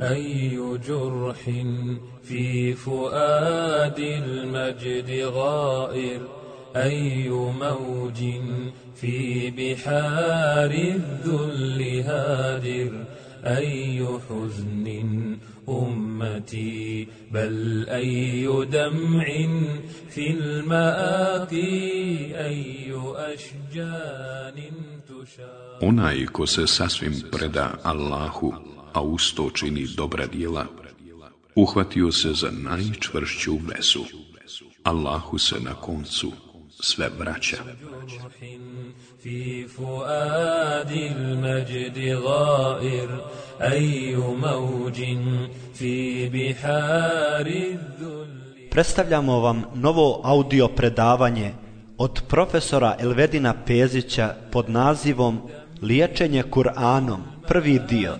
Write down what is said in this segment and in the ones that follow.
أي جرح في فؤاد المجد غائر؟ أي موج في بحار الذل هادر؟ أي حزن أمتي؟ بل أي دمع في المآقي أي أشجان تشار Onaj ko se sasvim preda a usto čini dobra dijela, uhvatio se za najčvršću vesu. Allahu se na koncu sve vraća. في فؤاد المجد غائر أي موج في بحار الذل Predstavljamo vam novo audio predavanje od profesora Elvedina Pezića pod nazivom Liječenje Kur'anom, Prvi dio.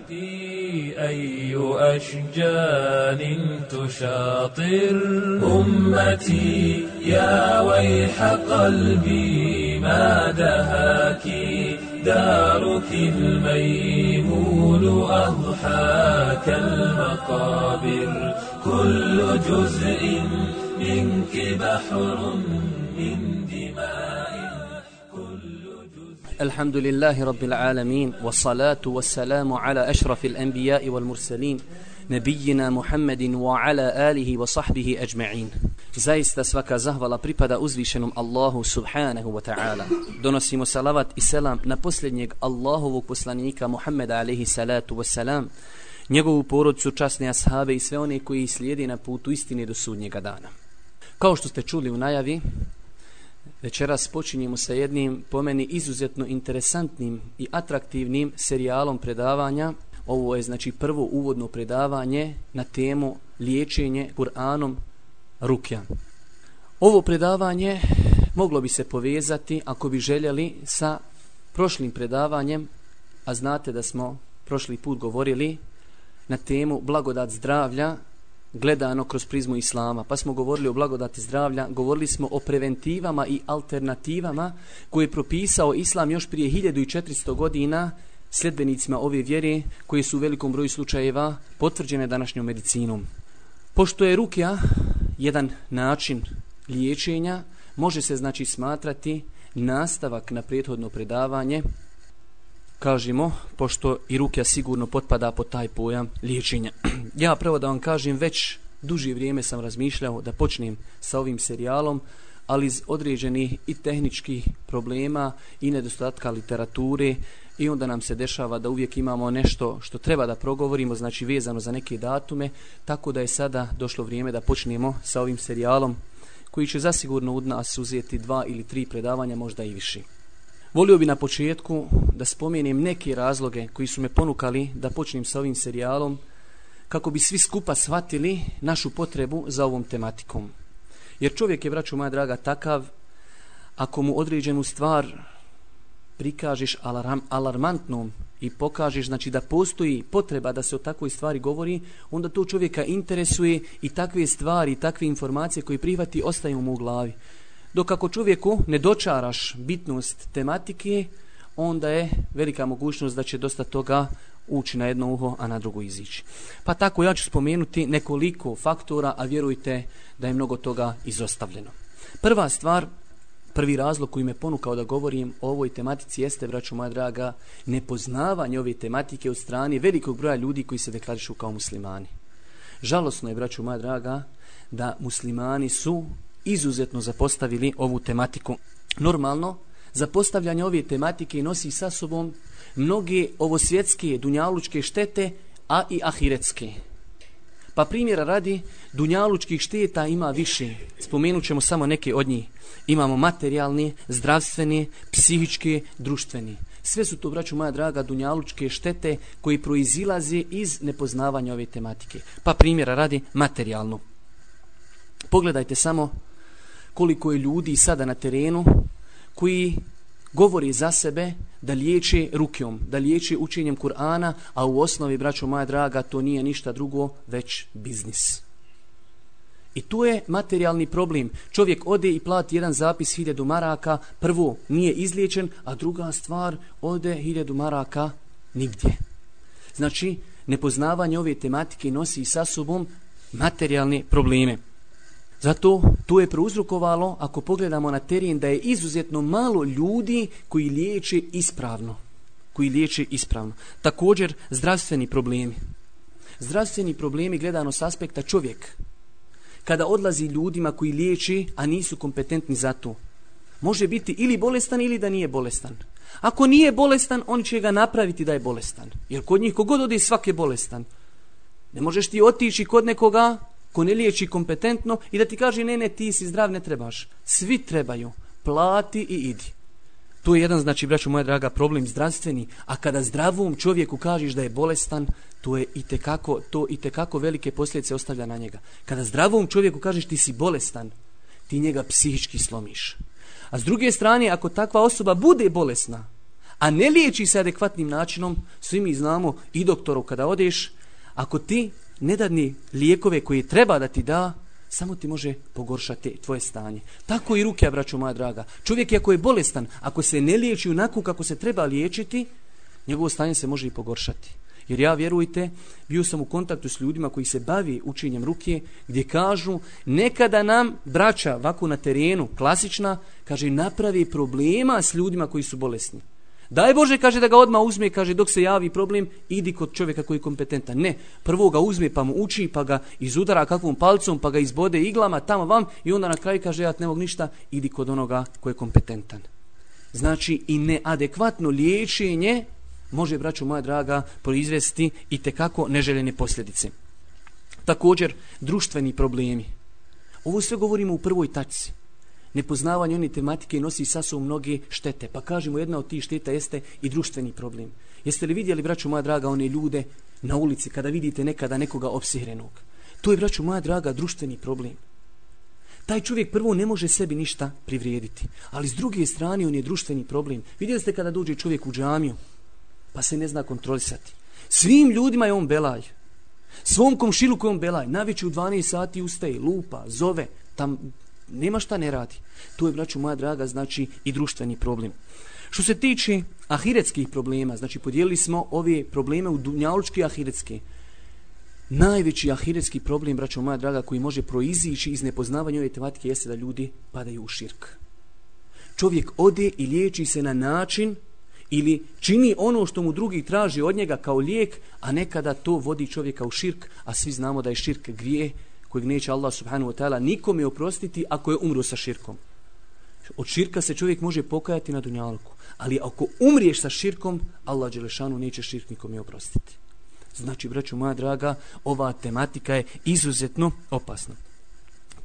أي أشجان تشاطر أمتي؟ يا ويح قلبي ما دهاك. دارك الميمون أضحاك المقابر. كل جزء منك بحر من دماء الحمد لله رب العالمين والصلاة والسلام على أشرف الأنبياء والمرسلين نبينا محمد وعلى آله وصحبه أجمعين Zaista svaka zahvala pripada uzvišenom Allahu subhanahu wa ta'ala. Donosimo salavat i selam na posljednjeg Allahovog poslanika Muhammeda alaihi salatu wa salam, njegovu porodcu, časne ashabe i sve one koji slijedi na putu istine do sudnjega dana. Kao što ste čuli u najavi, Večeras počinjemo sa jednim po meni izuzetno interesantnim i atraktivnim serijalom predavanja. Ovo je znači prvo uvodno predavanje na temu liječenje Kur'anom rukja. Ovo predavanje moglo bi se povezati ako bi željeli sa prošlim predavanjem, a znate da smo prošli put govorili na temu blagodat zdravlja gledano kroz prizmu islama. Pa smo govorili o blagodati zdravlja, govorili smo o preventivama i alternativama koje je propisao islam još prije 1400 godina sljedbenicima ove vjere koje su u velikom broju slučajeva potvrđene današnjom medicinom. Pošto je rukja jedan način liječenja, može se znači smatrati nastavak na prethodno predavanje kažemo, pošto i ruke sigurno potpada po taj pojam liječenja. ja prvo da vam kažem, već duži vrijeme sam razmišljao da počnem sa ovim serijalom, ali iz određenih i tehničkih problema i nedostatka literature i onda nam se dešava da uvijek imamo nešto što treba da progovorimo, znači vezano za neke datume, tako da je sada došlo vrijeme da počnemo sa ovim serijalom koji će zasigurno od nas uzeti dva ili tri predavanja, možda i više. Volio bi na početku da spomenem neke razloge koji su me ponukali da počnem sa ovim serijalom kako bi svi skupa shvatili našu potrebu za ovom tematikom. Jer čovjek je, braću moja draga, takav ako mu određenu stvar prikažeš alarm, alarmantnom i pokažeš znači da postoji potreba da se o takvoj stvari govori, onda to čovjeka interesuje i takve stvari, takve informacije koje prihvati ostaju mu u glavi. Dok ako čovjeku ne dočaraš bitnost tematike, onda je velika mogućnost da će dosta toga ući na jedno uho, a na drugo izići. Pa tako ja ću spomenuti nekoliko faktora, a vjerujte da je mnogo toga izostavljeno. Prva stvar, prvi razlog koji me ponukao da govorim o ovoj tematici jeste, braću moja draga, nepoznavanje ove tematike od strane velikog broja ljudi koji se deklarišu kao muslimani. Žalosno je, braću moja draga, da muslimani su izuzetno zapostavili ovu tematiku. Normalno, zapostavljanje ove tematike nosi sa sobom mnoge ovosvjetske dunjalučke štete, a i ahiretske. Pa primjera radi, dunjalučkih šteta ima više. Spomenut ćemo samo neke od njih. Imamo materijalne, zdravstvene, psihičke, društvene. Sve su to, braću moja draga, dunjalučke štete koji proizilaze iz nepoznavanja ove tematike. Pa primjera radi materijalno. Pogledajte samo koliko je ljudi sada na terenu koji govori za sebe da liječe rukjom, da liječe učenjem Kur'ana, a u osnovi, braćo moja draga, to nije ništa drugo, već biznis. I tu je materijalni problem. Čovjek ode i plati jedan zapis hiljadu maraka, prvo nije izliječen, a druga stvar ode hiljadu maraka nigdje. Znači, nepoznavanje ove tematike nosi sa sobom materijalne probleme. Zato to je prouzrokovalo, ako pogledamo na teren, da je izuzetno malo ljudi koji liječe ispravno. Koji liječe ispravno. Također, zdravstveni problemi. Zdravstveni problemi gledano s aspekta čovjek. Kada odlazi ljudima koji liječi, a nisu kompetentni za to, može biti ili bolestan ili da nije bolestan. Ako nije bolestan, oni će ga napraviti da je bolestan. Jer kod njih kogod ode svak je bolestan. Ne možeš ti otići kod nekoga ko ne liječi kompetentno i da ti kaže ne, ne, ti si zdrav, ne trebaš. Svi trebaju. Plati i idi. To je jedan, znači, braću moja draga, problem zdravstveni. A kada zdravom čovjeku kažeš da je bolestan, to je i tekako, to i tekako velike posljedice ostavlja na njega. Kada zdravom čovjeku kažeš ti si bolestan, ti njega psihički slomiš. A s druge strane, ako takva osoba bude bolesna, a ne liječi se adekvatnim načinom, svi mi znamo i doktoru kada odeš, ako ti ne dadni lijekove koje treba da ti da, samo ti može pogoršati tvoje stanje. Tako i ruke, braćo moja draga. Čovjek ako je bolestan, ako se ne liječi onako kako se treba liječiti, njegovo stanje se može i pogoršati. Jer ja, vjerujte, bio sam u kontaktu s ljudima koji se bavi učenjem ruke, gdje kažu, nekada nam braća ovako na terenu, klasična, kaže, napravi problema s ljudima koji su bolesni. Daj Bože, kaže da ga odma uzme, kaže dok se javi problem, idi kod čovjeka koji je kompetentan. Ne, prvo ga uzme pa mu uči, pa ga izudara kakvom palcom, pa ga izbode iglama tamo vam i onda na kraju kaže ja ne mogu ništa, idi kod onoga koji je kompetentan. Znači i neadekvatno liječenje može, braću moja draga, proizvesti i tekako neželjene posljedice. Također, društveni problemi. Ovo sve govorimo u prvoj tačci nepoznavanje one tematike nosi sa sobom mnoge štete. Pa kažemo, jedna od tih šteta jeste i društveni problem. Jeste li vidjeli, braću moja draga, one ljude na ulici kada vidite nekada nekoga opsihrenog? To je, braću moja draga, društveni problem. Taj čovjek prvo ne može sebi ništa privrijediti, ali s druge strane on je društveni problem. Vidjeli ste kada dođe čovjek u džamiju, pa se ne zna kontrolisati. Svim ljudima je on belaj. Svom komšilu on belaj, naviće u 12 sati ustaje, lupa, zove, tam nema šta ne radi. To je, braću moja draga, znači i društveni problem. Što se tiče ahiretskih problema, znači podijelili smo ove probleme u dunjalučki ahiretske. Najveći ahiretski problem, braću moja draga, koji može proizići iz nepoznavanja ove tematike jeste da ljudi padaju u širk. Čovjek ode i liječi se na način ili čini ono što mu drugi traži od njega kao lijek, a nekada to vodi čovjeka u širk, a svi znamo da je širk grije kojeg neće Allah subhanahu wa ta'ala nikome oprostiti ako je umro sa širkom. Od širka se čovjek može pokajati na dunjalku, ali ako umriješ sa širkom, Allah Đelešanu neće širk nikome oprostiti. Znači, braću moja draga, ova tematika je izuzetno opasna.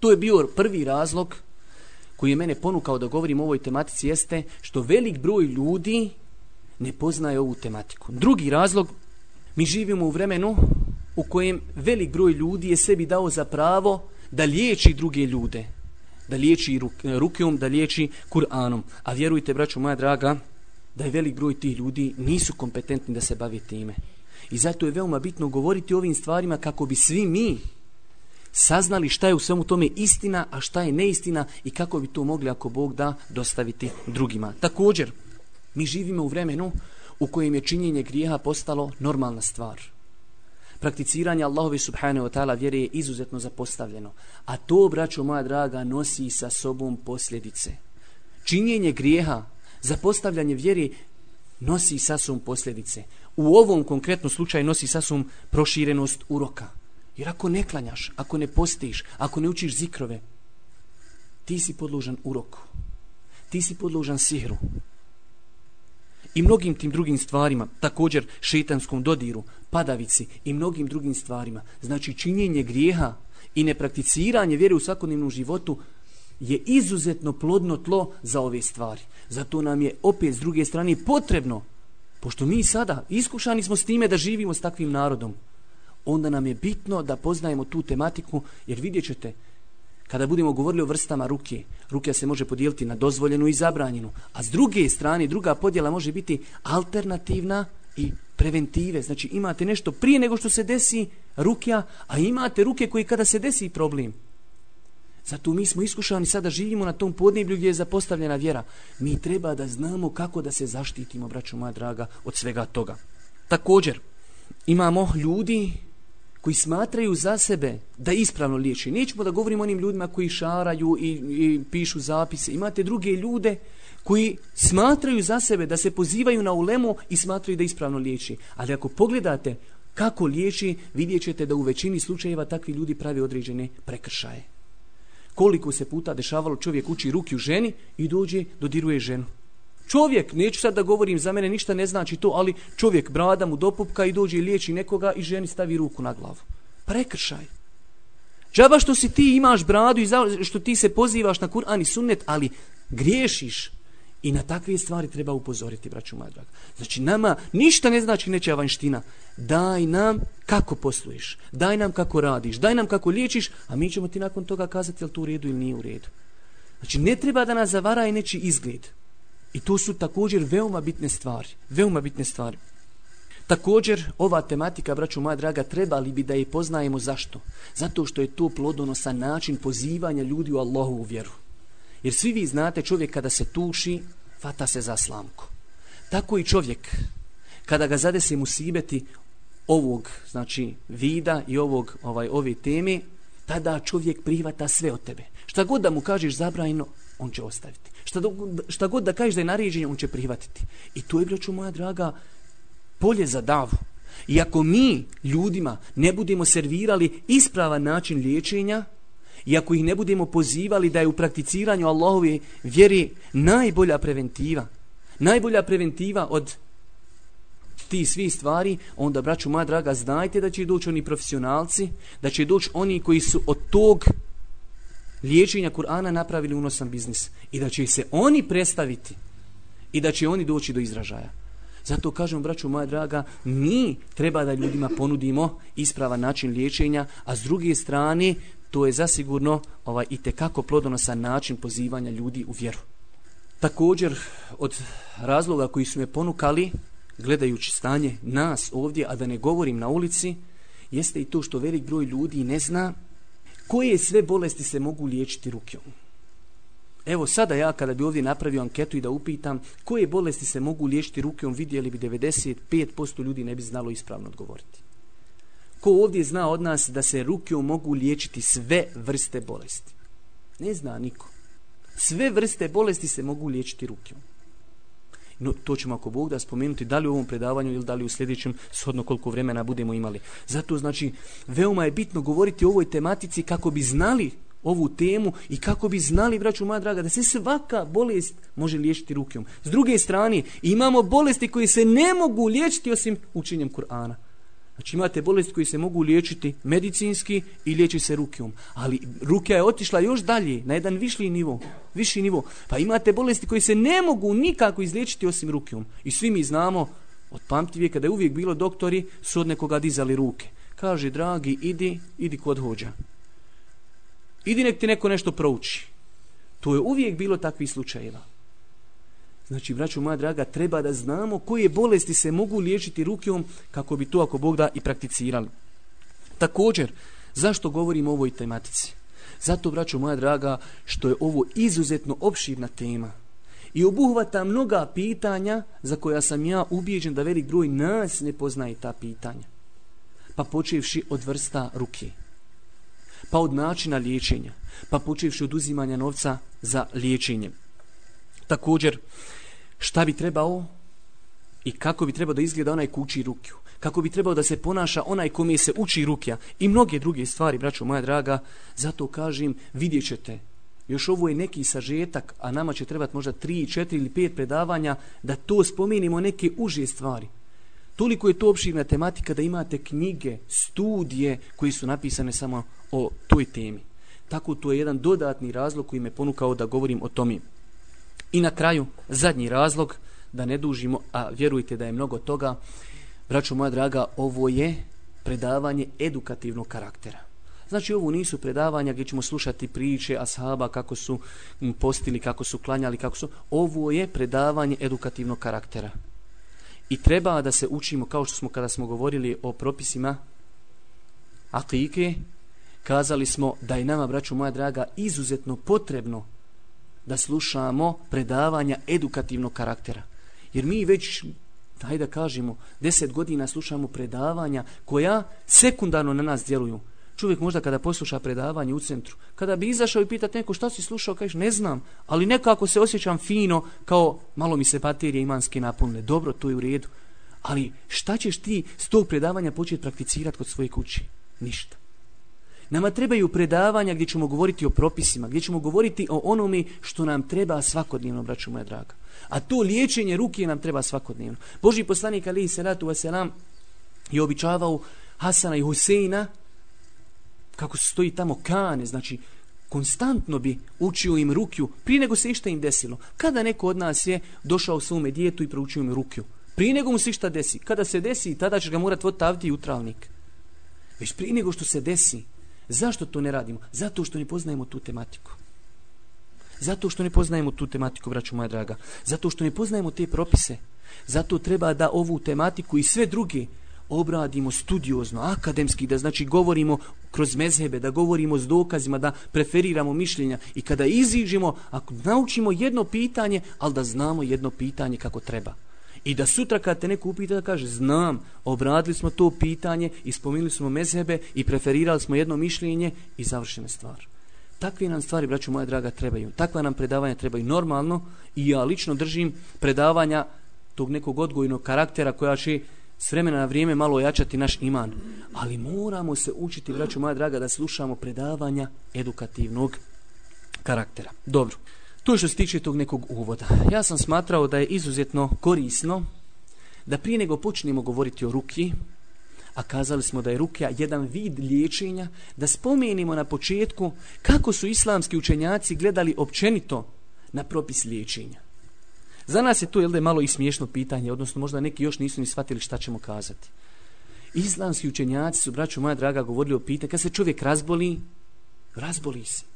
To je bio prvi razlog koji je mene ponukao da govorim o ovoj tematici jeste što velik broj ljudi ne poznaje ovu tematiku. Drugi razlog, mi živimo u vremenu u kojem velik broj ljudi je sebi dao za pravo da liječi druge ljude. Da liječi rukijom, da liječi Kur'anom. A vjerujte, braćo moja draga, da je velik broj tih ljudi nisu kompetentni da se bavi time. I zato je veoma bitno govoriti o ovim stvarima kako bi svi mi saznali šta je u svemu tome istina, a šta je neistina i kako bi to mogli, ako Bog da, dostaviti drugima. Također, mi živimo u vremenu u kojem je činjenje grijeha postalo normalna stvar prakticiranje Allahove subhanahu wa ta'ala vjere je izuzetno zapostavljeno. A to, braćo moja draga, nosi sa sobom posljedice. Činjenje grijeha, zapostavljanje vjere, nosi sa sobom posljedice. U ovom konkretnom slučaju nosi sa sobom proširenost uroka. Jer ako ne klanjaš, ako ne postiš, ako ne učiš zikrove, ti si podložan uroku. Ti si podložan sihru i mnogim tim drugim stvarima, također šetanskom dodiru, padavici i mnogim drugim stvarima. Znači činjenje grijeha i neprakticiranje vjere u svakodnevnom životu je izuzetno plodno tlo za ove stvari. Zato nam je opet s druge strane potrebno, pošto mi sada iskušani smo s time da živimo s takvim narodom, onda nam je bitno da poznajemo tu tematiku, jer vidjet ćete, kada budemo govorili o vrstama ruke, ruke se može podijeliti na dozvoljenu i zabranjenu, a s druge strane druga podjela može biti alternativna i preventive. Znači imate nešto prije nego što se desi rukja, a imate ruke koji kada se desi problem. Zato mi smo iskušani sada živimo na tom podneblju gdje je zapostavljena vjera. Mi treba da znamo kako da se zaštitimo, braćo moja draga, od svega toga. Također, imamo ljudi koji smatraju za sebe da ispravno liječi. Nećemo da govorimo onim ljudima koji šaraju i, i pišu zapise. Imate druge ljude koji smatraju za sebe da se pozivaju na ulemu i smatraju da ispravno liječi. Ali ako pogledate kako liječi, vidjet ćete da u većini slučajeva takvi ljudi pravi određene prekršaje. Koliko se puta dešavalo čovjek uči ruki u ženi i dođe, dodiruje ženu. Čovjek, neću sad da govorim, za mene ništa ne znači to, ali čovjek brada mu dopupka i dođe i liječi nekoga i ženi stavi ruku na glavu. Prekršaj. Džaba što si ti imaš bradu i što ti se pozivaš na Kur'an i sunnet, ali griješiš. I na takve stvari treba upozoriti, braću moja draga. Znači, nama ništa ne znači neća vanština. Daj nam kako posluješ. Daj nam kako radiš. Daj nam kako liječiš, a mi ćemo ti nakon toga kazati je li to u redu ili nije u redu. Znači, ne treba da nas zavara i neći izgled. I to su također veoma bitne stvari. Veoma bitne stvari. Također, ova tematika, braću moja draga, trebali bi da je poznajemo zašto. Zato što je to plodonosan način pozivanja ljudi u Allahovu vjeru. Jer svi vi znate čovjek kada se tuši, fata se za slamku. Tako i čovjek, kada ga zadesi musibeti ovog, znači, vida i ovog, ovaj, ove teme, tada čovjek prihvata sve od tebe. Šta god da mu kažeš zabrajno, on će ostaviti. Šta, do, šta god da kažeš da je naređenje, on će prihvatiti. I to je, braću moja draga, polje za davu. I ako mi ljudima ne budemo servirali ispravan način liječenja, i ako ih ne budemo pozivali da je u prakticiranju Allahove vjeri najbolja preventiva, najbolja preventiva od ti svi stvari, onda, braću moja draga, znajte da će doći oni profesionalci, da će doći oni koji su od tog liječenja Kur'ana napravili unosan biznis i da će se oni predstaviti i da će oni doći do izražaja. Zato kažem, braću moja draga, mi treba da ljudima ponudimo ispravan način liječenja, a s druge strane, to je zasigurno ovaj, i tekako plodonosan način pozivanja ljudi u vjeru. Također, od razloga koji su me ponukali, gledajući stanje nas ovdje, a da ne govorim na ulici, jeste i to što velik broj ljudi ne zna koje sve bolesti se mogu liječiti rukom. Evo sada ja kada bi ovdje napravio anketu i da upitam koje bolesti se mogu liječiti rukom, vidjeli bi 95% ljudi ne bi znalo ispravno odgovoriti. Ko ovdje zna od nas da se rukijom mogu liječiti sve vrste bolesti? Ne zna niko. Sve vrste bolesti se mogu liječiti rukom. No, to ćemo ako Bog da spomenuti da li u ovom predavanju ili da li u sljedećem shodno koliko vremena budemo imali. Zato znači veoma je bitno govoriti o ovoj tematici kako bi znali ovu temu i kako bi znali, braću moja draga, da se svaka bolest može liječiti rukom. S druge strane, imamo bolesti koje se ne mogu liječiti osim učenjem Kur'ana. Znači imate bolesti koji se mogu liječiti medicinski i liječi se rukijom. Ali ruka je otišla još dalje, na jedan višli nivo. Viši nivo. Pa imate bolesti koji se ne mogu nikako izliječiti osim rukijom. I svi mi znamo, od pamtivije, kada je uvijek bilo doktori, su od nekoga dizali ruke. Kaže, dragi, idi, idi kod hođa. Idi nek ti neko nešto prouči. To je uvijek bilo takvi slučajeva. Znači, braću moja draga, treba da znamo koje bolesti se mogu liječiti rukom kako bi to, ako Bog da, i prakticirali. Također, zašto govorim o ovoj tematici? Zato, braću moja draga, što je ovo izuzetno opširna tema i obuhvata mnoga pitanja za koja sam ja ubijeđen da velik broj nas ne poznaje ta pitanja. Pa počevši od vrsta ruke, pa od načina liječenja, pa počevši od uzimanja novca za liječenje. Također, šta bi trebao i kako bi trebao da izgleda onaj ko uči rukju. Kako bi trebao da se ponaša onaj kome se uči rukja. I mnoge druge stvari, braćo moja draga, zato kažem, vidjet ćete. Još ovo je neki sažetak, a nama će trebati možda 3, 4 ili 5 predavanja da to spomenimo neke uže stvari. Toliko je to opširna tematika da imate knjige, studije koji su napisane samo o toj temi. Tako to je jedan dodatni razlog koji me ponukao da govorim o tome. I na kraju, zadnji razlog, da ne dužimo, a vjerujte da je mnogo toga, braćo moja draga, ovo je predavanje edukativnog karaktera. Znači, ovo nisu predavanja gdje ćemo slušati priče ashaba, kako su postili, kako su klanjali, kako su... Ovo je predavanje edukativnog karaktera. I treba da se učimo, kao što smo kada smo govorili o propisima atike, kazali smo da je nama, braćo moja draga, izuzetno potrebno da slušamo predavanja edukativnog karaktera. Jer mi već daj da kažemo, deset godina slušamo predavanja koja sekundarno na nas djeluju. Čovjek možda kada posluša predavanje u centru, kada bi izašao i pitat neko šta si slušao, kažeš ne znam, ali nekako se osjećam fino kao malo mi se baterije imanske napunile. Dobro, to je u redu. Ali šta ćeš ti s tog predavanja početi prakticirati kod svoje kući? Ništa. Nama trebaju predavanja gdje ćemo govoriti o propisima, gdje ćemo govoriti o onome što nam treba svakodnevno, braću moja draga. A to liječenje ruke nam treba svakodnevno. Boži poslanik Ali Salatu Vaselam je običavao Hasana i Huseina kako se stoji tamo kane, znači konstantno bi učio im rukju prije nego se išta im desilo. Kada neko od nas je došao u svome dijetu i proučio im rukju, prije nego mu se išta desi, kada se desi, tada ćeš ga morat voditi avdi i utravnik. Već prije nego što se desi, zašto to ne radimo? Zato što ne poznajemo tu tematiku. Zato što ne poznajemo tu tematiku, braću moja draga. Zato što ne poznajemo te propise. Zato treba da ovu tematiku i sve druge obradimo studiozno, akademski, da znači govorimo kroz mezhebe, da govorimo s dokazima, da preferiramo mišljenja i kada iziđemo, ako naučimo jedno pitanje, ali da znamo jedno pitanje kako treba. I da sutra kad te neko upita da kaže znam, obradili smo to pitanje, ispominili smo mezhebe i preferirali smo jedno mišljenje i završena stvar. Takve nam stvari, braću moja draga, trebaju. Takva nam predavanja trebaju normalno i ja lično držim predavanja tog nekog odgojnog karaktera koja će s vremena na vrijeme malo ojačati naš iman. Ali moramo se učiti, braću moja draga, da slušamo predavanja edukativnog karaktera. Dobro, to što se tiče tog nekog uvoda. Ja sam smatrao da je izuzetno korisno da prije nego počnemo govoriti o ruki, a kazali smo da je rukja jedan vid liječenja, da spomenimo na početku kako su islamski učenjaci gledali općenito na propis liječenja. Za nas je to jel da je malo i smiješno pitanje, odnosno možda neki još nisu ni shvatili šta ćemo kazati. Islamski učenjaci su, braću moja draga, govorili o pitanju, kad se čovjek razboli, razboli se.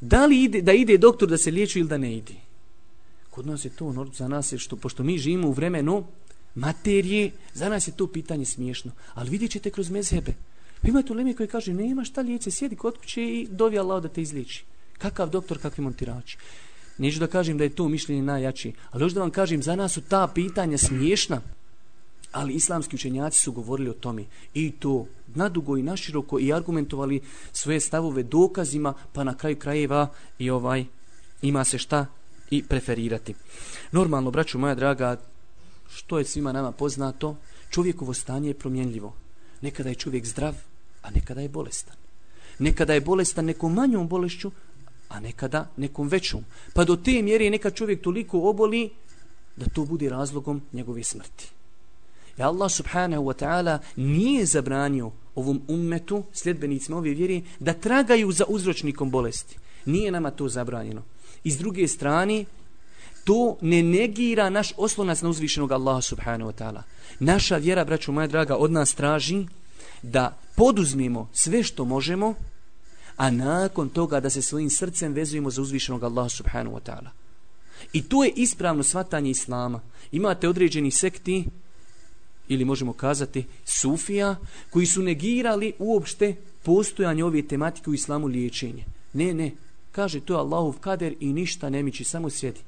Da li ide, da ide doktor da se liječi ili da ne ide? Kod nas je to, ono, za nas je, što, pošto mi živimo u vremenu materije, za nas je to pitanje smiješno. Ali vidjet ćete kroz mezhebe. Pa Vi imate lemi Leme koji kaže, nema šta liječe, sjedi kod kuće i dovi Allah da te izliječi. Kakav doktor, kakvi montirači. Neću da kažem da je to mišljenje najjači, ali još da vam kažem, za nas su ta pitanja smiješna, ali islamski učenjaci su govorili o tome i to nadugo i naširoko i argumentovali svoje stavove dokazima, pa na kraju krajeva i ovaj ima se šta i preferirati. Normalno, braću moja draga, što je svima nama poznato, čovjekovo stanje je promjenljivo. Nekada je čovjek zdrav, a nekada je bolestan. Nekada je bolestan nekom manjom bolešću, a nekada nekom većom. Pa do te mjere neka čovjek toliko oboli da to bude razlogom njegove smrti. I Allah subhanahu wa ta'ala nije zabranio ovom ummetu, sljedbenicima ove vjere, da tragaju za uzročnikom bolesti. Nije nama to zabranjeno. I s druge strane, to ne negira naš oslonac na uzvišenog Allaha subhanahu wa ta'ala. Naša vjera, braću moja draga, od nas traži da poduzmimo sve što možemo a nakon toga da se svojim srcem vezujemo za uzvišenog Allaha subhanahu wa ta'ala. I to je ispravno svatanje Islama. Imate određeni sekti, ili možemo kazati sufija, koji su negirali uopšte postojanje ove tematike u islamu liječenje. Ne, ne, kaže to je Allahov kader i ništa ne miči, samo sjedi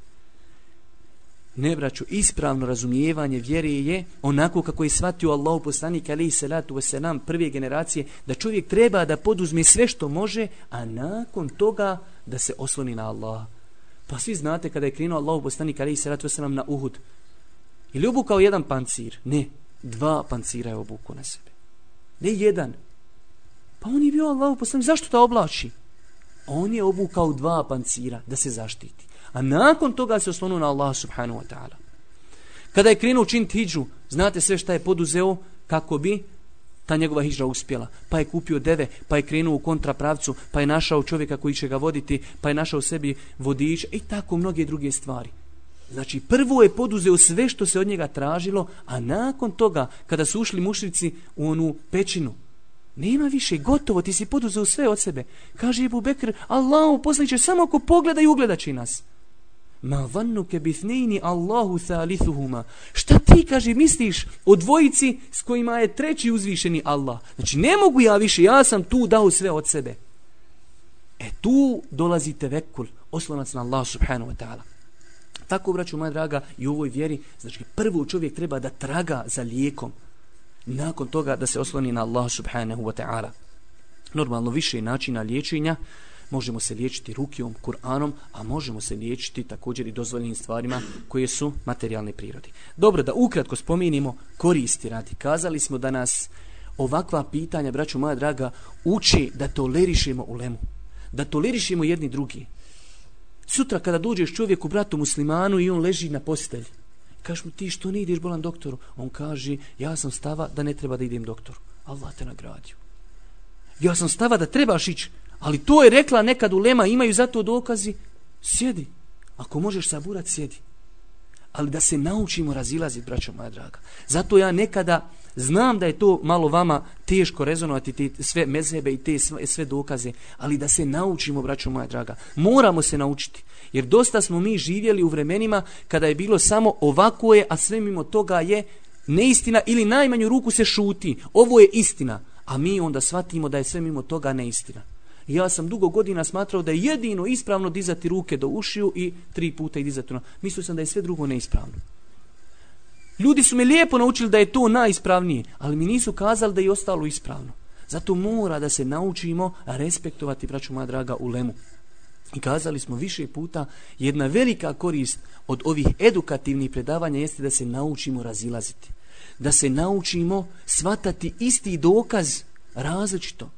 ne braću, ispravno razumijevanje vjere je onako kako je shvatio Allahu poslanik alaihi salatu wasalam prve generacije, da čovjek treba da poduzme sve što može, a nakon toga da se osloni na Allaha. Pa svi znate kada je krenuo Allahu poslanik alaihi salatu wasalam na Uhud. Ili obukao jedan pancir? Ne, dva pancira je obuku na sebe. Ne jedan. Pa on je bio Allahu poslanik, zašto to oblači? On je obukao dva pancira da se zaštiti. A nakon toga se oslonuo na Allah subhanahu wa ta'ala. Kada je krenuo činiti hijđu, znate sve šta je poduzeo kako bi ta njegova hijđa uspjela. Pa je kupio deve, pa je krenuo u kontrapravcu, pa je našao čovjeka koji će ga voditi, pa je našao sebi vodič i tako mnoge druge stvari. Znači, prvo je poduzeo sve što se od njega tražilo, a nakon toga, kada su ušli mušrici u onu pećinu, nema više, gotovo, ti si poduzeo sve od sebe. Kaže Ebu Bekr, Allah poslaniće samo ako pogleda i ugleda će nas. Ma vannu ke Allahu thalithuhuma. Šta ti, kaže, misliš o dvojici s kojima je treći uzvišeni Allah? Znači, ne mogu ja više, ja sam tu dao sve od sebe. E tu dolazi tevekul, oslonac na Allah subhanahu wa ta'ala. Tako, braću moja draga, i u ovoj vjeri, znači prvo čovjek treba da traga za lijekom. Nakon toga da se osloni na Allah subhanahu wa ta'ala. Normalno više načina liječenja, možemo se liječiti rukijom, Kur'anom, a možemo se liječiti također i dozvoljenim stvarima koje su materijalne prirode. Dobro, da ukratko spominimo koristi radi. Kazali smo da nas ovakva pitanja, braću moja draga, uči da tolerišemo u lemu. Da tolerišemo jedni drugi. Sutra kada dođeš čovjeku, bratu muslimanu i on leži na postelji, kažeš mu ti što ne ideš bolan doktoru? On kaže, ja sam stava da ne treba da idem doktoru. Allah te nagradio. Ja sam stava da trebaš ići, ali to je rekla nekad u lema, imaju za to dokazi, sjedi. Ako možeš saburat, sjedi. Ali da se naučimo razilaziti, braćo moja draga. Zato ja nekada Znam da je to malo vama teško rezonovati te sve mezebe i te sve, sve dokaze, ali da se naučimo, braćo moja draga. Moramo se naučiti. Jer dosta smo mi živjeli u vremenima kada je bilo samo ovako je, a sve mimo toga je neistina ili najmanju ruku se šuti. Ovo je istina. A mi onda shvatimo da je sve mimo toga neistina. Ja sam dugo godina smatrao da je jedino ispravno dizati ruke do ušiju i tri puta i dizati. Mislio sam da je sve drugo neispravno. Ljudi su me lijepo naučili da je to najispravnije, ali mi nisu kazali da je ostalo ispravno. Zato mora da se naučimo respektovati, braću moja draga, u lemu. I kazali smo više puta, jedna velika korist od ovih edukativnih predavanja jeste da se naučimo razilaziti. Da se naučimo svatati isti dokaz različito.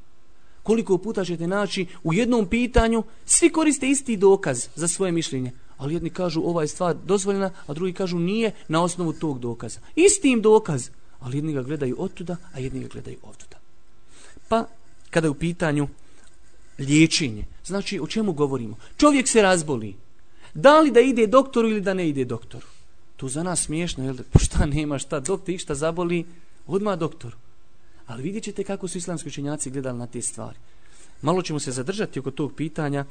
Koliko puta ćete naći u jednom pitanju, svi koriste isti dokaz za svoje mišljenje ali jedni kažu ova je stvar dozvoljena, a drugi kažu nije na osnovu tog dokaza. Isti im dokaz, ali jedni ga gledaju otuda, a jedni ga gledaju otuda. Pa, kada je u pitanju liječenje, znači o čemu govorimo? Čovjek se razboli. Da li da ide doktoru ili da ne ide doktoru? To za nas smiješno, jel? Pa šta nema, šta doktor, išta zaboli, odmah doktoru. Ali vidjet ćete kako su islamski učenjaci gledali na te stvari. Malo ćemo se zadržati oko tog pitanja,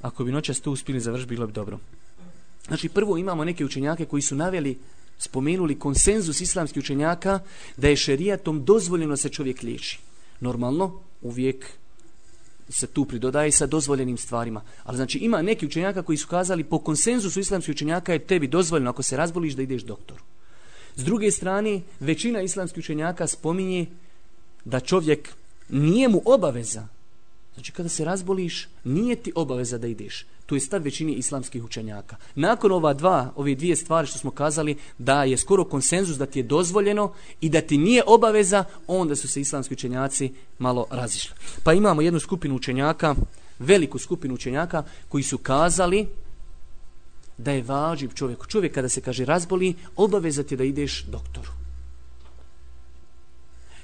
ako bi noćas to uspili završiti, bilo bi dobro. Znači, prvo imamo neke učenjake koji su naveli, spomenuli konsenzus islamskih učenjaka da je šerijatom dozvoljeno se čovjek liječi. Normalno, uvijek se tu pridodaje sa dozvoljenim stvarima. Ali znači ima neki učenjaka koji su kazali po konsenzusu islamskih učenjaka je tebi dozvoljeno ako se razboliš da ideš doktoru. S druge strane, većina islamskih učenjaka spominje da čovjek nije mu obaveza Znači kada se razboliš, nije ti obaveza da ideš. To je stav većini islamskih učenjaka. Nakon ova dva, ove dvije stvari što smo kazali, da je skoro konsenzus da ti je dozvoljeno i da ti nije obaveza, onda su se islamski učenjaci malo razišli. Pa imamo jednu skupinu učenjaka, veliku skupinu učenjaka, koji su kazali da je važiv čovjek. Čovjek kada se kaže razboli, obaveza ti je da ideš doktoru.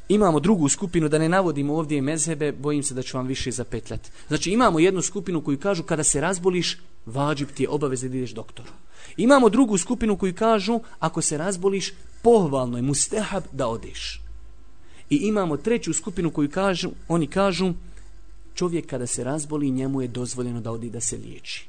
Imamo drugu skupinu, da ne navodimo ovdje mezhebe, bojim se da ću vam više zapetljati. Znači imamo jednu skupinu koju kažu kada se razboliš, vađib ti je obaveze da ideš doktoru. Imamo drugu skupinu koju kažu ako se razboliš, pohvalno je mustehab da odeš. I imamo treću skupinu koju kažu, oni kažu čovjek kada se razboli njemu je dozvoljeno da odi da se liječi.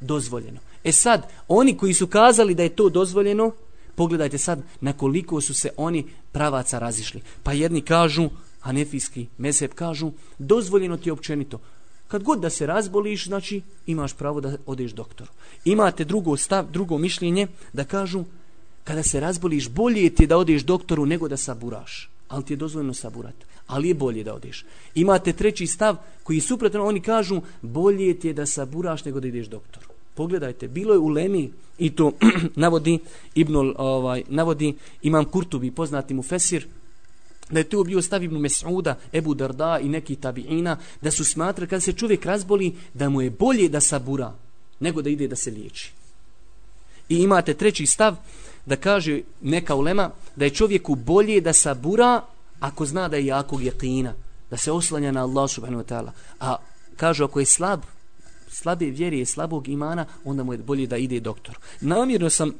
Dozvoljeno. E sad, oni koji su kazali da je to dozvoljeno, Pogledajte sad na koliko su se oni pravaca razišli. Pa jedni kažu, hanefijski mesep kažu, dozvoljeno ti općenito. Kad god da se razboliš, znači imaš pravo da odeš doktoru. Imate drugo stav, drugo mišljenje da kažu, kada se razboliš, bolje ti je da odeš doktoru nego da saburaš. Ali ti je dozvoljeno saburat. Ali je bolje da odeš. Imate treći stav koji suprotno, oni kažu, bolje ti je da saburaš nego da ideš doktoru. Pogledajte, bilo je u Lemi i to navodi Ibnul, ovaj, navodi Imam Kurtubi, poznati mu Fesir, da je to bio stav Ibnu Mes'uda, Ebu Darda i neki tabiina, da su smatrali kada se čovjek razboli, da mu je bolje da sabura, nego da ide da se liječi. I imate treći stav, da kaže neka ulema, da je čovjeku bolje da sabura, ako zna da je jakog jakina, da se oslanja na Allah subhanahu wa ta'ala. A kaže ako je slab, slabe vjere i slabog imana, onda mu je bolje da ide doktor. Namjerno sam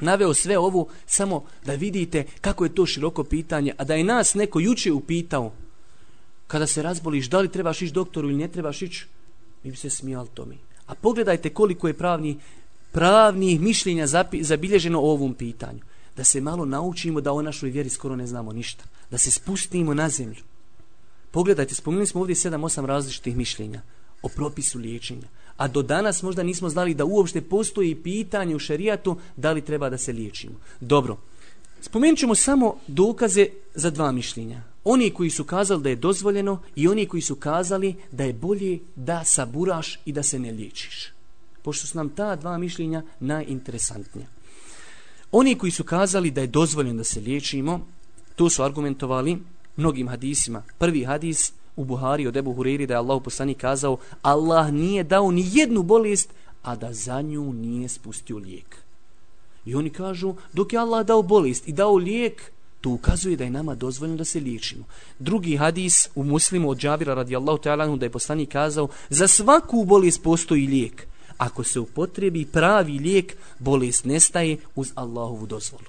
naveo sve ovo samo da vidite kako je to široko pitanje, a da je nas neko juče upitao kada se razboliš, da li trebaš ići doktoru ili ne trebaš ići, mi bi se smijali to mi. A pogledajte koliko je pravni, pravnih mišljenja zabilježeno o ovom pitanju. Da se malo naučimo da o našoj vjeri skoro ne znamo ništa. Da se spustimo na zemlju. Pogledajte, spomenuli smo ovdje 7-8 različitih mišljenja o propisu liječenja. A do danas možda nismo znali da uopšte postoji pitanje u šerijatu da li treba da se liječimo. Dobro, spomenut ćemo samo dokaze za dva mišljenja. Oni koji su kazali da je dozvoljeno i oni koji su kazali da je bolje da saburaš i da se ne liječiš. Pošto su nam ta dva mišljenja najinteresantnija. Oni koji su kazali da je dozvoljeno da se liječimo, to su argumentovali mnogim hadisima. Prvi hadis u Buhari od Ebu Huriri da je Allah poslani kazao Allah nije dao ni jednu bolest, a da za nju nije spustio lijek. I oni kažu, dok je Allah dao bolest i dao lijek, to ukazuje da je nama dozvoljeno da se liječimo. Drugi hadis u muslimu od Džabira radijallahu ta'ala da je poslani kazao, za svaku bolest postoji lijek. Ako se upotrebi pravi lijek, bolest nestaje uz Allahovu dozvolu.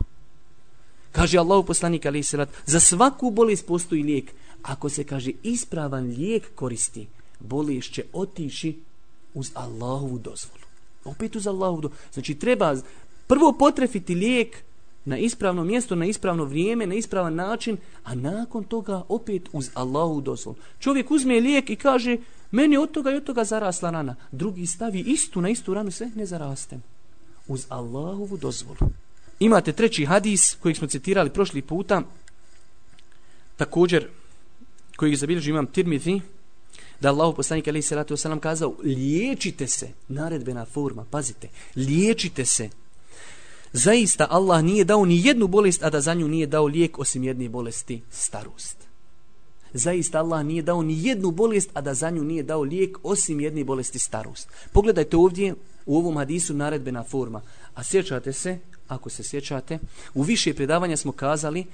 Kaže Allahu poslanik ali salat, za svaku bolest postoji lijek. Ako se kaže ispravan lijek koristi, bolest će otići uz Allahovu dozvolu. Opet uz Allahovu dozvolu. Znači treba prvo potrefiti lijek na ispravno mjesto, na ispravno vrijeme, na ispravan način, a nakon toga opet uz Allahovu dozvolu. Čovjek uzme lijek i kaže, meni od toga i od toga zarasla rana. Drugi stavi istu na istu ranu, sve ne zarastem. Uz Allahovu dozvolu. Imate treći hadis kojeg smo citirali prošli puta, također koji zabilježi imam Tirmizi, da Allah poslanik alaihi salatu wasalam kazao liječite se, naredbena forma, pazite, liječite se. Zaista Allah nije dao ni jednu bolest, a da za nju nije dao lijek osim jedne bolesti, starost. Zaista Allah nije dao ni jednu bolest, a da za nju nije dao lijek osim jedne bolesti, starost. Pogledajte ovdje u ovom hadisu naredbena forma. A sjećate se, ako se sjećate, u više predavanja smo kazali,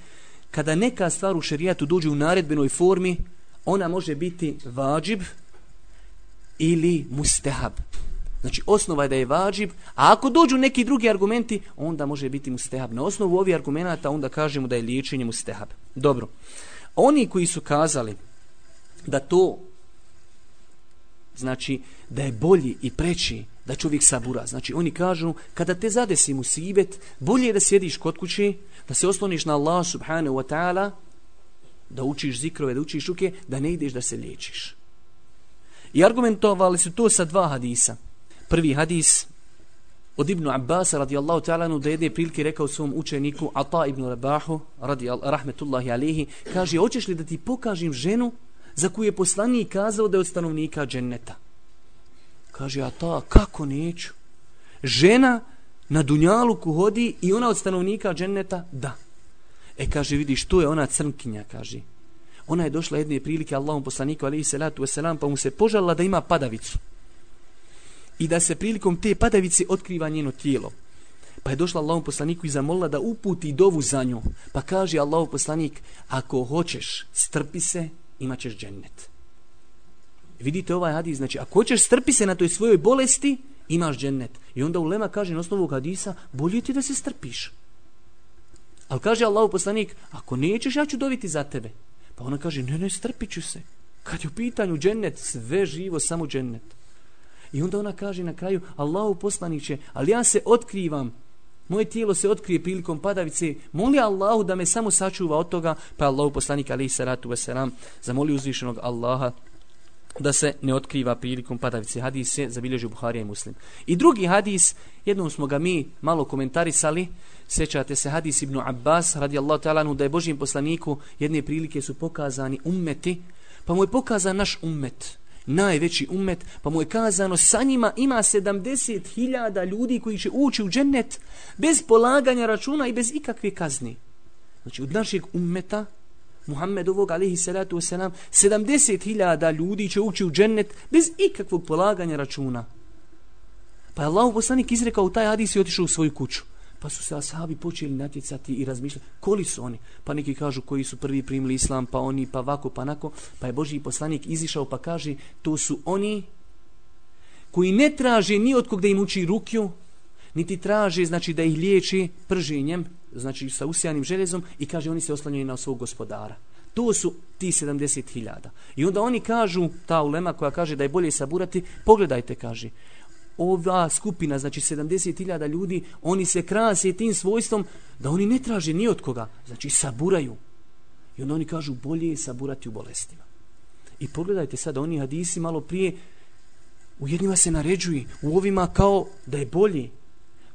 kada neka stvar u šerijatu dođe u naredbenoj formi, ona može biti vađib ili mustehab. Znači, osnova je da je vađib, a ako dođu neki drugi argumenti, onda može biti mustehab. Na osnovu ovih argumenta onda kažemo da je liječenje mustehab. Dobro. Oni koji su kazali da to, znači, da je bolji i preći da čovjek sabura. Znači oni kažu kada te zadesi musibet, bolje je da sjediš kod kuće, da se osloniš na Allah subhanahu wa ta'ala, da učiš zikrove, da učiš ruke, da ne ideš da se liječiš. I argumentovali su to sa dva hadisa. Prvi hadis od Ibnu Abbas radijallahu ta'ala da jedne prilike rekao svom učeniku Ata ibn Rabahu radijal, rahmetullahi alihi kaže, hoćeš li da ti pokažem ženu za koju je poslanik kazao da je od stanovnika dženneta? Kaže, Ata kako neću? Žena na Dunjaluku hodi i ona od stanovnika dženneta? Da. E, kaže, vidiš, to je ona crnkinja, kaže. Ona je došla jedne prilike Allahom poslaniku, alaihi salatu wasalam, pa mu se požalila da ima padavicu. I da se prilikom te padavice otkriva njeno tijelo. Pa je došla Allahom poslaniku i zamolila da uputi dovu za nju. Pa kaže Allahom poslanik, ako hoćeš, strpi se, imat ćeš džennet. Vidite ovaj hadis, znači ako hoćeš strpi se na toj svojoj bolesti, imaš džennet. I onda ulema kaže na osnovu hadisa, bolje ti da se strpiš. Ali kaže Allahu poslanik, ako nećeš, ja ću dobiti za tebe. Pa ona kaže, ne, ne, strpit ću se. Kad je u pitanju džennet, sve živo, samo džennet. I onda ona kaže na kraju, Allahu poslaniće, ali ja se otkrivam, moje tijelo se otkrije prilikom padavice, moli Allahu da me samo sačuva od toga, pa Allahu poslanik, ali i salatu wasalam, zamoli uzvišenog Allaha da se ne otkriva prilikom padavice. Hadis je zabilježio Buharija i Muslim. I drugi hadis, jednom smo ga mi malo komentarisali, sećate se hadis Ibnu Abbas, radijallahu ta'ala, da je Božijem poslaniku jedne prilike su pokazani ummeti, pa mu je pokazan naš ummet, najveći ummet, pa mu je kazano sa njima ima 70.000 ljudi koji će ući u džennet bez polaganja računa i bez ikakve kazni. Znači, od našeg ummeta, Muhammedovog alihi salatu wasalam 70.000 ljudi će ući u džennet bez ikakvog polaganja računa. Pa je Allah poslanik izrekao taj hadis i otišao u svoju kuću. Pa su se ashabi počeli natjecati i razmišljati koli su oni. Pa neki kažu koji su prvi primili islam, pa oni, pa vako, pa nako. Pa je Boži poslanik izišao pa kaže to su oni koji ne traže ni od kog da im uči rukju, niti traže znači da ih liječi prženjem, znači sa usijanim željezom i kaže oni se oslanjaju na svog gospodara. To su ti 70.000. I onda oni kažu, ta ulema koja kaže da je bolje saburati, pogledajte, kaže, ova skupina, znači 70.000 ljudi, oni se krase tim svojstvom da oni ne traže ni od koga, znači saburaju. I onda oni kažu bolje je saburati u bolestima. I pogledajte sada, oni hadisi malo prije U jednima se naređuje, u ovima kao da je bolji.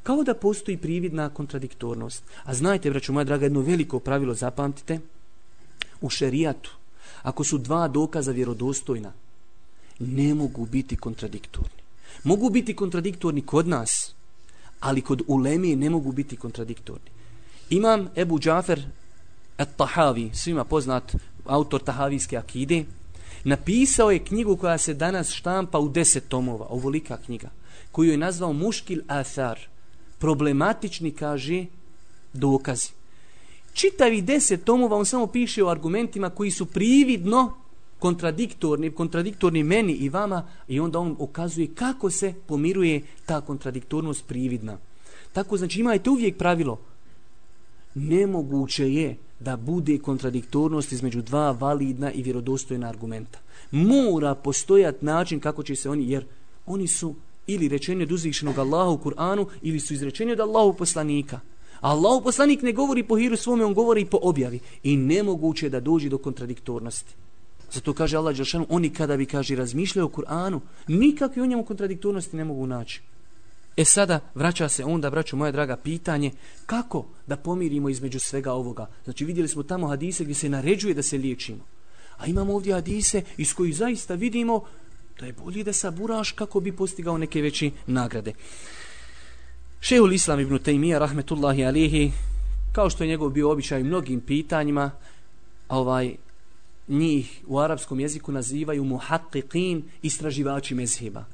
Kao da postoji prividna kontradiktornost. A znajte, braću moja draga, jedno veliko pravilo zapamtite. U šerijatu, ako su dva dokaza vjerodostojna, ne mogu biti kontradiktorni. Mogu biti kontradiktorni kod nas, ali kod ulemi ne mogu biti kontradiktorni. Imam Ebu Džafer At-Tahavi, svima poznat autor Tahavijske akide, napisao je knjigu koja se danas štampa u deset tomova, ovolika knjiga, koju je nazvao Muškil Athar, problematični, kaže, dokazi. Čitavi deset tomova on samo piše o argumentima koji su prividno kontradiktorni, kontradiktorni meni i vama i onda on ukazuje kako se pomiruje ta kontradiktornost prividna. Tako znači imajte uvijek pravilo. Nemoguće je da bude kontradiktornost između dva validna i vjerodostojna argumenta. Mora postojati način kako će se oni, jer oni su ili rečenje od uzvišenog Allaha u Kur'anu ili su izrečeni od Allahu poslanika. Allahu poslanik ne govori po hiru svome, on govori po objavi. I nemoguće da dođe do kontradiktornosti. Zato kaže Allah Đelšanu, oni kada bi, kaže, razmišljaju o Kur'anu, nikakve u njemu kontradiktornosti ne mogu naći. E sada vraća se onda, braću moja draga, pitanje kako da pomirimo između svega ovoga. Znači vidjeli smo tamo hadise gdje se naređuje da se liječimo. A imamo ovdje hadise iz kojih zaista vidimo da je bolje da saburaš kako bi postigao neke veće nagrade. Šehul Islam ibn Taymiyyah, rahmetullahi alihi, kao što je njegov bio običaj mnogim pitanjima, ovaj, njih u arapskom jeziku nazivaju muhakkikin, istraživači mezheba.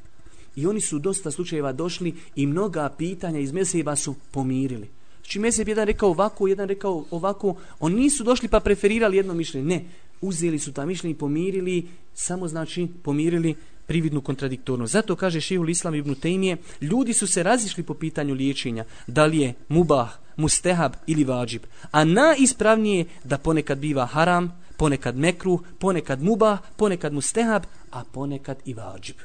I oni su dosta slučajeva došli i mnoga pitanja iz mezheba su pomirili. Znači mezheb jedan rekao ovako, jedan rekao ovako, oni nisu došli pa preferirali jedno mišljenje. Ne, uzeli su ta mišljenje i pomirili, samo znači pomirili prividnu kontradiktornost. Zato kaže Šehul Islam ibn Tejmije, ljudi su se razišli po pitanju liječenja, da li je mubah, mustehab ili vađib. A najispravnije da ponekad biva haram, ponekad mekruh, ponekad mubah, ponekad mustehab, a ponekad i vađib.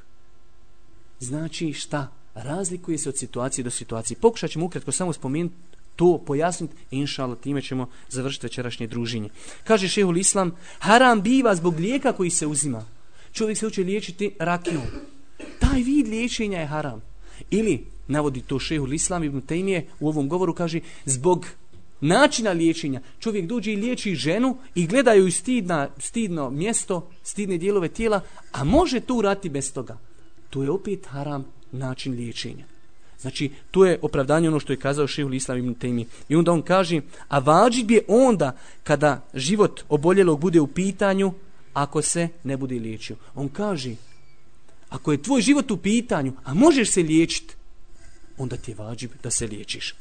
Znači šta? Razlikuje se od situacije do situacije. Pokušat ćemo ukratko samo spomenuti to pojasniti i inšala time ćemo završiti večerašnje druženje. Kaže šehul Islam, haram biva zbog lijeka koji se uzima. Čovjek se uče liječiti rakijom. Taj vid liječenja je haram. Ili, navodi to šehul Islam ibn Tejmije, u ovom govoru kaže, zbog načina liječenja. Čovjek dođe i liječi ženu i gledaju i stidna, stidno mjesto, stidne dijelove tijela, a može to urati bez toga. To je opet haram način liječenja. Znači, to je opravdanje ono što je kazao Šehul Islam ibn Taymi. I onda on kaže, a vađib je onda kada život oboljelog bude u pitanju, ako se ne bude liječio. On kaže, ako je tvoj život u pitanju, a možeš se liječiti, onda ti je vađib da se liječiš.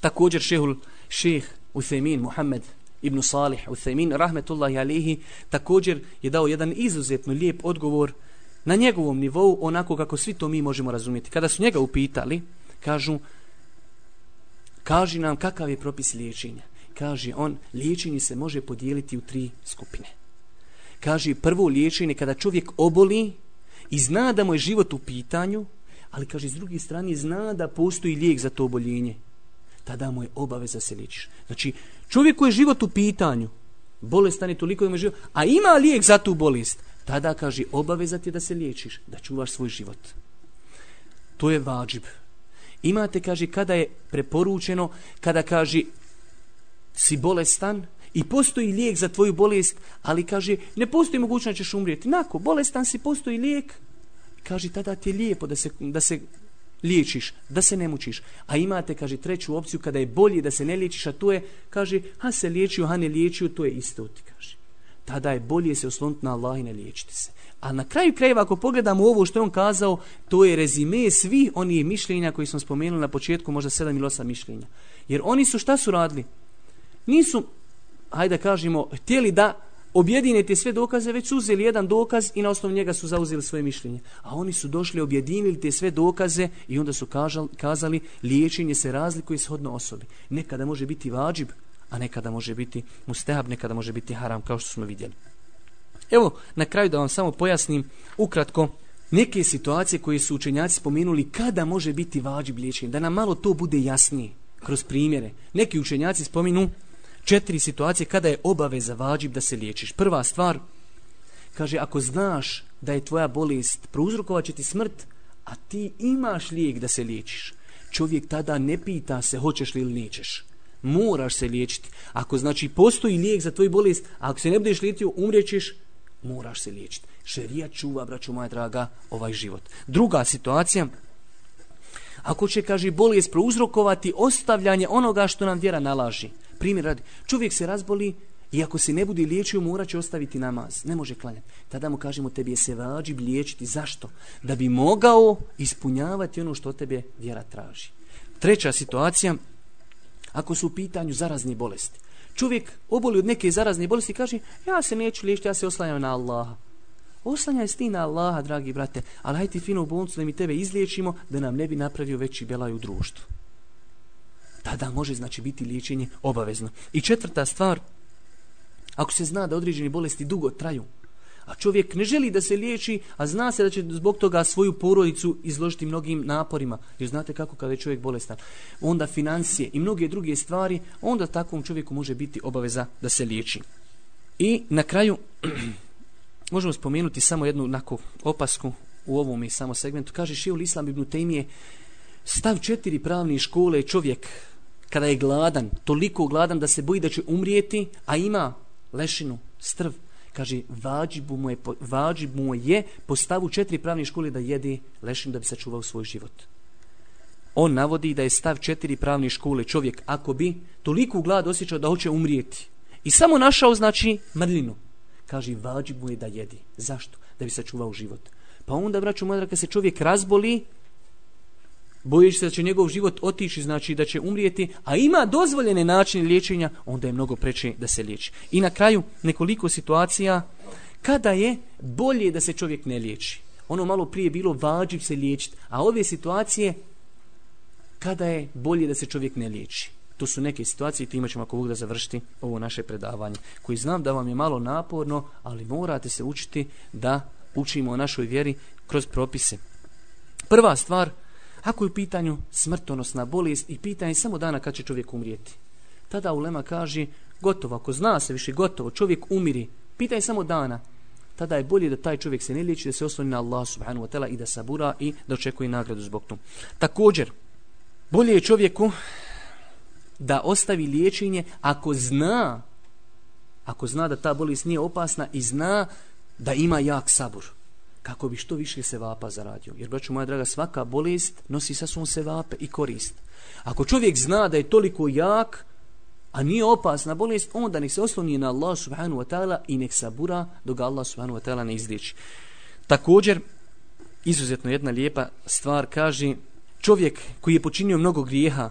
Također šehul, šeh Uthaymin, Muhammed ibn Salih Uthaymin, rahmetullahi alihi, također je dao jedan izuzetno lijep odgovor na njegovom nivou, onako kako svi to mi možemo razumjeti. Kada su njega upitali, kažu, kaži nam kakav je propis liječenja. Kaže on, liječenje se može podijeliti u tri skupine. Kaže, prvo liječenje kada čovjek oboli i zna da mu je život u pitanju, ali kaže, s druge strane, zna da postoji lijek za to oboljenje. Tada mu je obaveza se liječiš. Znači, čovjek koji je život u pitanju, bolestan je toliko ima mu život, a ima lijek za tu bolest, tada kaže obaveza ti da se liječiš, da čuvaš svoj život. To je vađib. Imate, kaže, kada je preporučeno, kada kaže si bolestan i postoji lijek za tvoju bolest, ali kaže ne postoji mogućnost da ćeš umrijeti. Nako, bolestan si, postoji lijek. Kaže, tada ti je lijepo da se, da se liječiš, da se ne mučiš. A imate, kaže, treću opciju kada je bolje da se ne liječiš, a to je, kaže, ha se liječio, ha ne liječio, to je isto ti, kaže tada je bolje se osloniti na Allah i ne liječiti se. A na kraju krajeva, ako pogledamo ovo što je on kazao, to je rezime svih onih mišljenja koji smo spomenuli na početku, možda sedam ili osam mišljenja. Jer oni su šta su radili? Nisu, hajde kažemo, htjeli da objedinite sve dokaze, već su uzeli jedan dokaz i na osnovu njega su zauzeli svoje mišljenje. A oni su došli, objedinili te sve dokaze i onda su kažali, kazali liječenje se razlikuje shodno osobi. Nekada može biti vađib, a nekada može biti mustehab, nekada može biti haram, kao što smo vidjeli. Evo, na kraju da vam samo pojasnim ukratko neke situacije koje su učenjaci spomenuli kada može biti vađib liječenje, da nam malo to bude jasnije kroz primjere. Neki učenjaci spominu četiri situacije kada je obaveza vađib da se liječiš. Prva stvar, kaže, ako znaš da je tvoja bolest, prouzrokovat će ti smrt, a ti imaš lijek da se liječiš. Čovjek tada ne pita se hoćeš li ili nećeš. Moraš se liječiti. Ako znači postoji lijek za tvoj bolest, a ako se ne budeš liječio, umrećeš, moraš se liječiti. Šerija čuva, braću moja draga, ovaj život. Druga situacija, ako će, kaže, bolest prouzrokovati ostavljanje onoga što nam vjera nalaži. Primjer radi, čovjek se razboli i ako se ne bude liječio, mora će ostaviti namaz. Ne može klanjati. Tada mu kažemo, tebi je se vađib liječiti. Zašto? Da bi mogao ispunjavati ono što tebe vjera traži. Treća situacija, ako su u pitanju zarazne bolesti. Čovjek oboli od neke zarazne bolesti i kaže, ja se neću liječiti, ja se oslanjam na Allaha. Oslanjaj ti na Allaha, dragi brate, ali hajde ti fino u bolnicu da mi tebe izliječimo, da nam ne bi napravio veći belaj u društvu. Tada može znači biti liječenje obavezno. I četvrta stvar, ako se zna da određene bolesti dugo traju, a čovjek ne želi da se liječi, a zna se da će zbog toga svoju porodicu izložiti mnogim naporima, jer znate kako kada je čovjek bolestan, onda financije i mnoge druge stvari, onda takvom čovjeku može biti obaveza da se liječi. I na kraju, možemo spomenuti samo jednu nako opasku u ovom i samo segmentu. Kaže Šijul Islam ibn Tejmije, stav četiri pravne škole čovjek kada je gladan, toliko gladan da se boji da će umrijeti, a ima lešinu, strv, kaže, vađibu mu je, vađibu mu je po stavu četiri pravne škole da jede lešinu da bi sačuvao svoj život. On navodi da je stav četiri pravne škole čovjek, ako bi toliko glad osjećao da hoće umrijeti i samo našao, znači, mrlinu, kaže, vađibu mu je da jedi. Zašto? Da bi sačuvao život. Pa onda, braću moja, kad se čovjek razboli, bojeći se da će njegov život otići, znači da će umrijeti, a ima dozvoljene načine liječenja, onda je mnogo preče da se liječi. I na kraju nekoliko situacija kada je bolje da se čovjek ne liječi. Ono malo prije bilo vađiv se liječiti, a ove situacije kada je bolje da se čovjek ne liječi. To su neke situacije i time ćemo ako Bog da završiti ovo naše predavanje. Koji znam da vam je malo naporno, ali morate se učiti da učimo o našoj vjeri kroz propise. Prva stvar, Ako je u pitanju smrtonosna bolest i pitanje samo dana kad će čovjek umrijeti. Tada Ulema kaže, gotovo, ako zna se više gotovo, čovjek umiri, pitanje samo dana. Tada je bolje da taj čovjek se ne liječi, da se osloni na Allah subhanahu wa ta'ala i da sabura i da očekuje nagradu zbog tom. Također, bolje je čovjeku da ostavi liječenje ako zna, ako zna da ta bolest nije opasna i zna da ima jak sabur kako bi što više se vapa zaradio. Jer, braću moja draga, svaka bolest nosi sa svom sevape i korist. Ako čovjek zna da je toliko jak, a nije opasna bolest, onda nek se osloni na Allah subhanahu wa ta'ala i nek sabura dok Allah subhanahu wa ta'ala ne izliči. Također, izuzetno jedna lijepa stvar kaže, čovjek koji je počinio mnogo grijeha,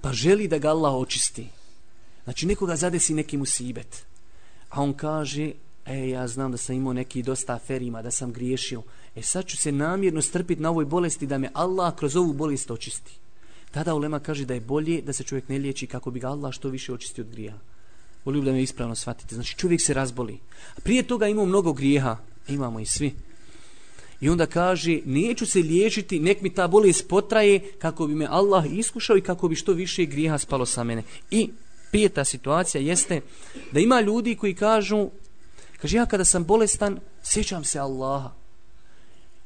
pa želi da ga Allah očisti. Znači, nekoga zadesi neki musibet. A on kaže, e, ja znam da sam imao neki dosta aferima, da sam griješio. E, sad ću se namjerno strpiti na ovoj bolesti da me Allah kroz ovu bolest očisti. Tada Ulema kaže da je bolje da se čovjek ne liječi kako bi ga Allah što više očisti od grija. Volio da me ispravno shvatite. Znači, čovjek se razboli. A prije toga imao mnogo grijeha. Imamo i svi. I onda kaže, neću se liječiti, nek mi ta bolest potraje kako bi me Allah iskušao i kako bi što više grijeha spalo sa mene. I peta situacija jeste da ima ljudi koji kažu, Kaže, ja kada sam bolestan, sjećam se Allaha.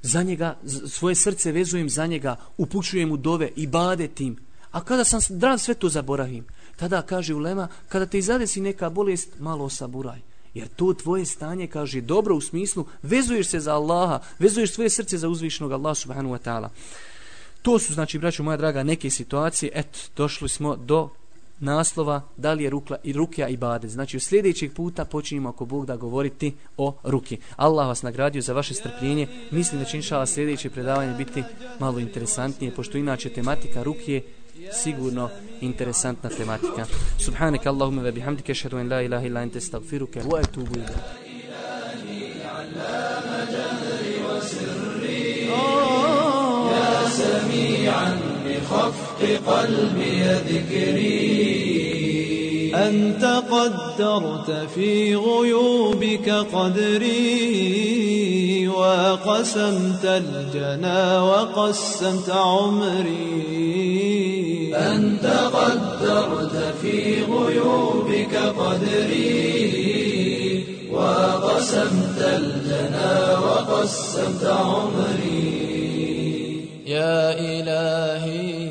Za njega, svoje srce vezujem za njega, upućujem u dove i badetim. A kada sam zdrav, sve to zaboravim. Tada kaže Ulema, kada te zadesi neka bolest, malo osaburaj. Jer to tvoje stanje, kaže, dobro u smislu, vezuješ se za Allaha, vezuješ svoje srce za uzvišenog Allaha subhanahu wa ta'ala. To su, znači, braću moja draga, neke situacije. Eto, došli smo do naslova da li je rukla i rukja i bade. Znači u sljedećeg puta počinjemo ako Bog da govoriti o ruki. Allah vas nagradio za vaše strpljenje. Mislim da će inšala sljedeće predavanje biti malo interesantnije, pošto inače tematika ruke je sigurno interesantna tematika. Subhanak Allahumma wa bihamdika ashhadu an la ilaha illa anta astaghfiruka wa atubu ilayk. يا سميعا بخفق قلبي ذكري أنت قدرت في غيوبك قدري وقسمت الجنى وقسمت عمري. أنت قدرت في غيوبك قدري وقسمت قسمت الجنى وقسمت عمري. يا إلهي